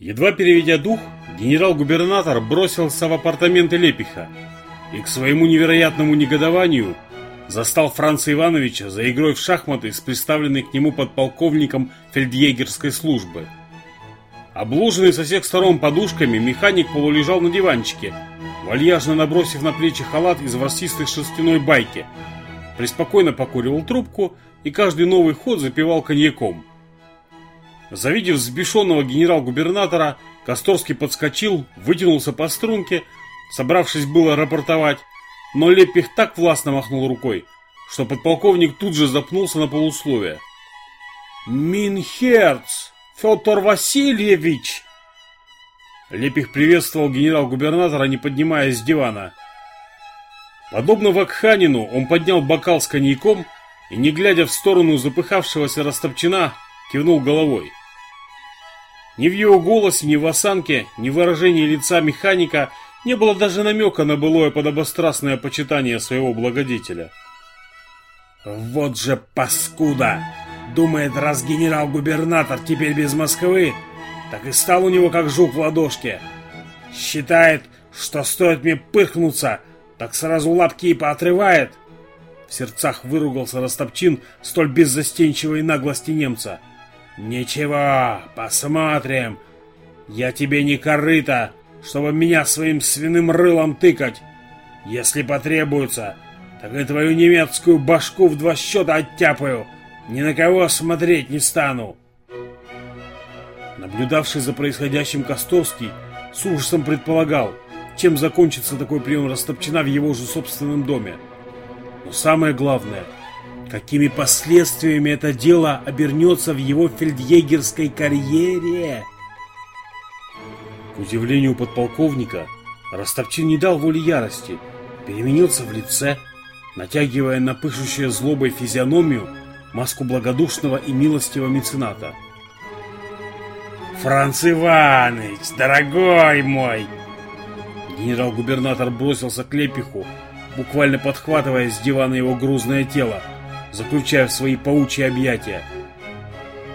Едва переведя дух, генерал-губернатор бросился в апартаменты Лепиха и к своему невероятному негодованию застал Франца Ивановича за игрой в шахматы с представленной к нему подполковником фельдъегерской службы. Обложенный со всех сторон подушками, механик полулежал на диванчике, вальяжно набросив на плечи халат из ворсистой шерстяной байки, преспокойно покуривал трубку и каждый новый ход запивал коньяком. Завидев взбешенного генерал-губернатора, Косторский подскочил, вытянулся по струнке, собравшись было рапортовать, но Лепих так властно махнул рукой, что подполковник тут же запнулся на полусловие. «Минхерц! Федор Васильевич!» Лепих приветствовал генерал-губернатора, не поднимаясь с дивана. Подобно Вакханину, он поднял бокал с коньяком и, не глядя в сторону запыхавшегося Растопчина, кивнул головой. Ни в его голосе, ни в осанке, ни в выражении лица механика не было даже намека на былое подобострастное почитание своего благодетеля. «Вот же паскуда! Думает, раз генерал-губернатор теперь без Москвы, так и стал у него как жук в ладошке. Считает, что стоит мне пырхнуться, так сразу лапки и поотрывает!» В сердцах выругался Растопчин столь беззастенчивой наглости немца – «Ничего, посмотрим. Я тебе не корыто, чтобы меня своим свиным рылом тыкать. Если потребуется, так и твою немецкую башку в два счета оттяпаю. Ни на кого смотреть не стану». Наблюдавший за происходящим Косторский с ужасом предполагал, чем закончится такой прием Растопчина в его же собственном доме. Но самое главное – какими последствиями это дело обернется в его фельдъегерской карьере. К удивлению подполковника, Ростовчин не дал воли ярости, переменился в лице, натягивая на пышущее злобой физиономию маску благодушного и милостивого мецената. «Франц Иванович, дорогой мой!» Генерал-губернатор бросился к Лепиху, буквально подхватывая с дивана его грузное тело заключая в свои паучьи объятия.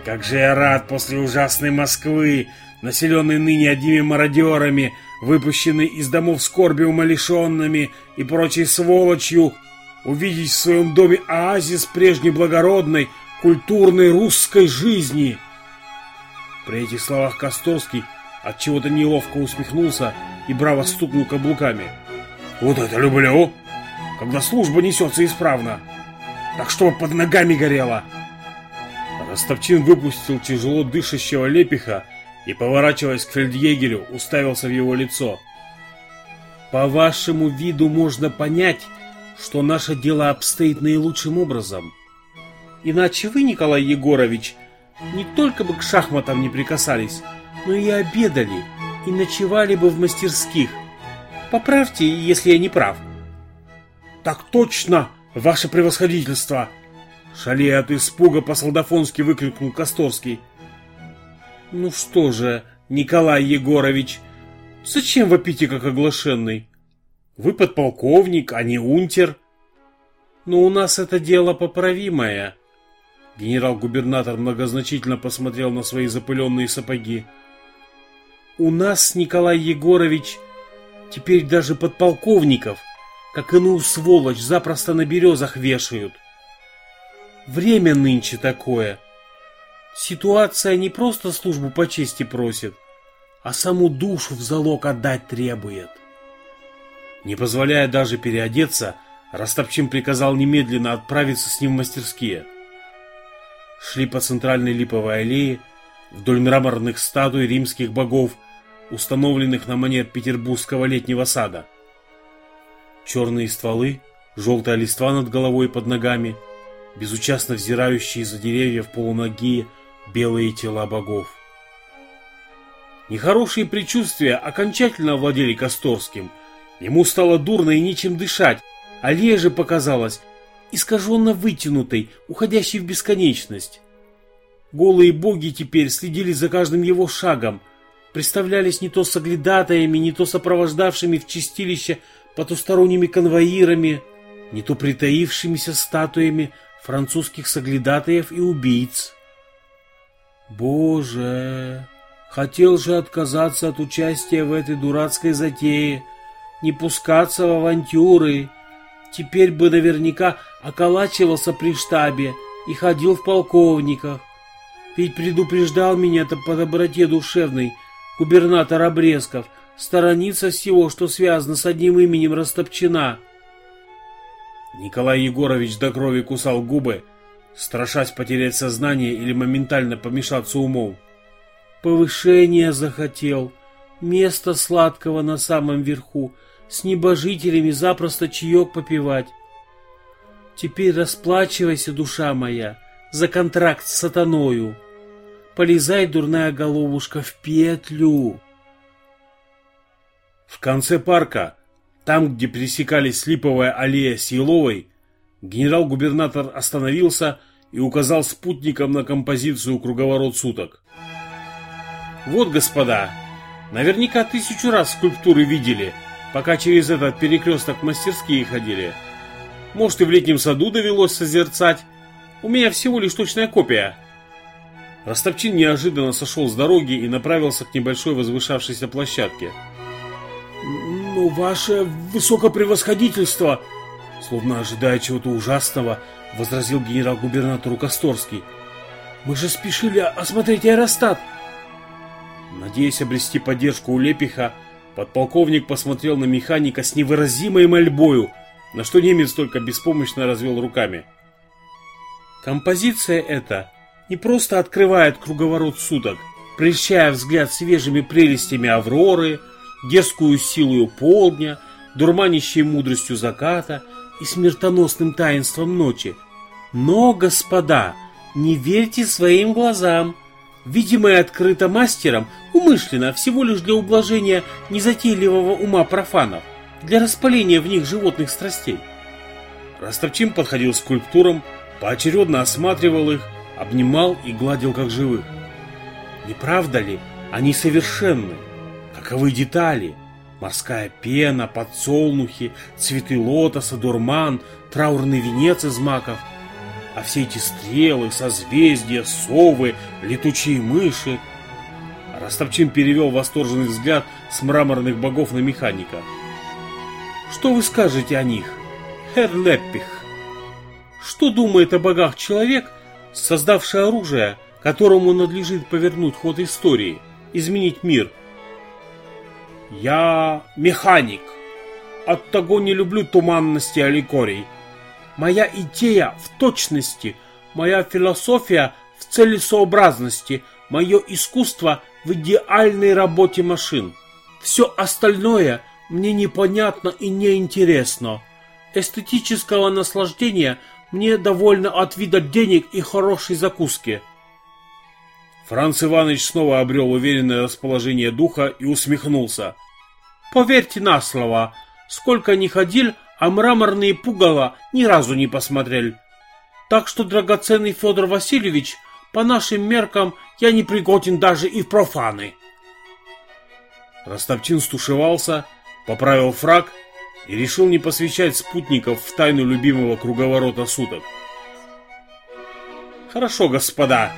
Как же я рад после ужасной Москвы, населенной ныне одними мародерами, выпущенной из домов скорби умалишенными и прочей сволочью, увидеть в своем доме оазис прежней благородной, культурной русской жизни. При этих словах Косторский от чего-то неловко усмехнулся и браво стукнул каблуками. Вот это люблю, когда служба несется исправно так чтобы под ногами горело. Ростовчин выпустил тяжело дышащего лепиха и, поворачиваясь к фельдъегерю, уставился в его лицо. «По вашему виду можно понять, что наше дело обстоит наилучшим образом. Иначе вы, Николай Егорович, не только бы к шахматам не прикасались, но и обедали, и ночевали бы в мастерских. Поправьте, если я не прав». «Так точно!» «Ваше превосходительство!» Шалея от испуга по-солдафонски выкрикнул Косторский. «Ну что же, Николай Егорович, зачем вопите как оглашенный? Вы подполковник, а не унтер. Но у нас это дело поправимое». Генерал-губернатор многозначительно посмотрел на свои запыленные сапоги. «У нас, Николай Егорович, теперь даже подполковников – как иную сволочь запросто на березах вешают. Время нынче такое. Ситуация не просто службу по чести просит, а саму душу в залог отдать требует. Не позволяя даже переодеться, Растопчин приказал немедленно отправиться с ним в мастерские. Шли по центральной липовой аллее, вдоль мраморных статуй римских богов, установленных на манер петербургского летнего сада. Черные стволы, желтая листва над головой и под ногами, безучастно взирающие из-за деревьев полуногие белые тела богов. Нехорошие предчувствия окончательно овладели Косторским. Ему стало дурно и нечем дышать, а же показалось искаженно вытянутой, уходящей в бесконечность. Голые боги теперь следили за каждым его шагом, представлялись не то соглядатаями, не то сопровождавшими в чистилище потусторонними конвоирами, не то притаившимися статуями французских соглядатаев и убийц. «Боже!» — Хотел же отказаться от участия в этой дурацкой затее, не пускаться в авантюры. Теперь бы наверняка околачивался при штабе и ходил в полковниках. Ведь предупреждал меня-то по доброте душевной губернатор Обрезков, сторониться всего, что связано с одним именем Растопчина. Николай Егорович до крови кусал губы, страшась потерять сознание или моментально помешаться умом. Повышение захотел, место сладкого на самом верху, с небожителями запросто чаек попивать. Теперь расплачивайся, душа моя, за контракт с сатаною. Полезай, дурная головушка, в петлю. В конце парка, там, где пересекались Липовая аллея с Еловой, генерал-губернатор остановился и указал спутникам на композицию «Круговорот суток». Вот, господа, наверняка тысячу раз скульптуры видели, пока через этот перекресток мастерские ходили. Может, и в летнем саду довелось созерцать. У меня всего лишь точная копия. Ростовчин неожиданно сошел с дороги и направился к небольшой возвышавшейся площадке. «Ну, ваше высокопревосходительство!» Словно ожидая чего-то ужасного, возразил генерал-губернатору Косторский. «Мы же спешили осмотреть аэростат!» Надеясь обрести поддержку у Лепиха, подполковник посмотрел на механика с невыразимой мольбою, на что немец только беспомощно развел руками. Композиция эта не просто открывает круговорот суток, прельщая взгляд свежими прелестями авроры, дерзкую силою полдня, дурманящей мудростью заката и смертоносным таинством ночи. Но, господа, не верьте своим глазам. Видимое открыто мастером умышленно всего лишь для ублажения незатейливого ума профанов, для распаления в них животных страстей. Ростовчин подходил к скульптурам, поочередно осматривал их, обнимал и гладил как живых. Не правда ли, они совершенны? Каковы детали? Морская пена, подсолнухи, цветы лотоса, дурман, траурный венец из маков. А все эти стрелы, созвездия, совы, летучие мыши. Ростовчин перевел восторженный взгляд с мраморных богов на механика. Что вы скажете о них, Хер Леппих? Что думает о богах человек, создавший оружие, которому надлежит повернуть ход истории, изменить мир. Я механик. От того не люблю туманности аллегорий. Моя идея в точности, моя философия в целесообразности, мое искусство в идеальной работе машин. Все остальное мне непонятно и неинтересно. Эстетического наслаждения – мне довольно от вида денег и хорошей закуски. Франц Иванович снова обрел уверенное расположение духа и усмехнулся. Поверьте на слово, сколько ни ходил, а мраморные пугала ни разу не посмотрел. Так что, драгоценный Федор Васильевич, по нашим меркам я не пригоден даже и в профаны. Ростовчин стушевался, поправил фраг и решил не посвящать спутников в тайну любимого круговорота суток. Хорошо, господа,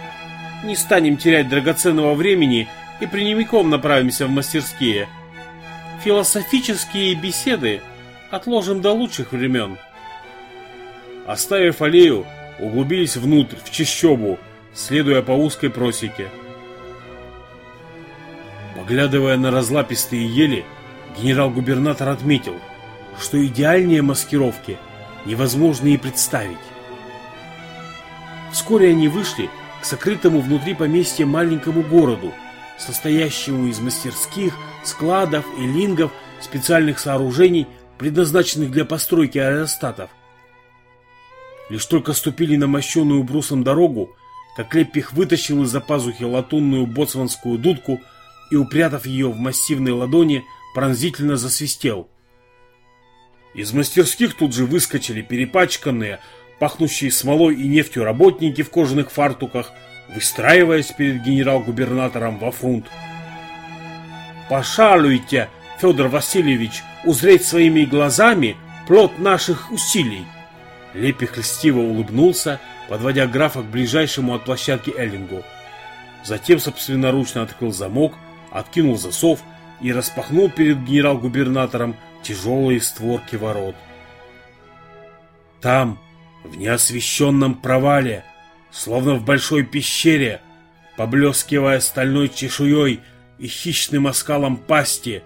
не станем терять драгоценного времени и прямиком направимся в мастерские. Философические беседы отложим до лучших времен. Оставив аллею, углубились внутрь, в чащобу, следуя по узкой просеке. Поглядывая на разлапистые ели, генерал-губернатор отметил – что идеальнее маскировки невозможно и представить. Вскоре они вышли к сокрытому внутри поместья маленькому городу, состоящему из мастерских, складов и лингов, специальных сооружений, предназначенных для постройки аэростатов. Лишь только ступили на мощенную брусом дорогу, как Леппих вытащил из-за пазухи латунную боцманскую дудку и, упрятав ее в массивной ладони, пронзительно засвистел – из мастерских тут же выскочили перепачканные, пахнущие смолой и нефтью работники в кожаных фартуках, выстраиваясь перед генерал-губернатором во фрунт. «Пошалуйте, Федор Васильевич, узреть своими глазами плод наших усилий!» Лепих льстиво улыбнулся, подводя графа к ближайшему от площадки Эллингу. затем собственноручно открыл замок, откинул засов и распахнул перед генерал-губернатором тяжелые створки ворот. Там, в неосвещенном провале, словно в большой пещере, поблескивая стальной чешуей и хищным оскалом пасти,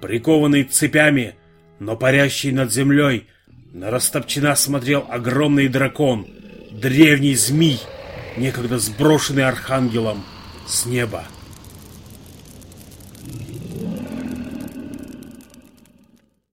прикованный цепями, но парящий над землей, на Растопчина смотрел огромный дракон, древний змей, некогда сброшенный архангелом с неба.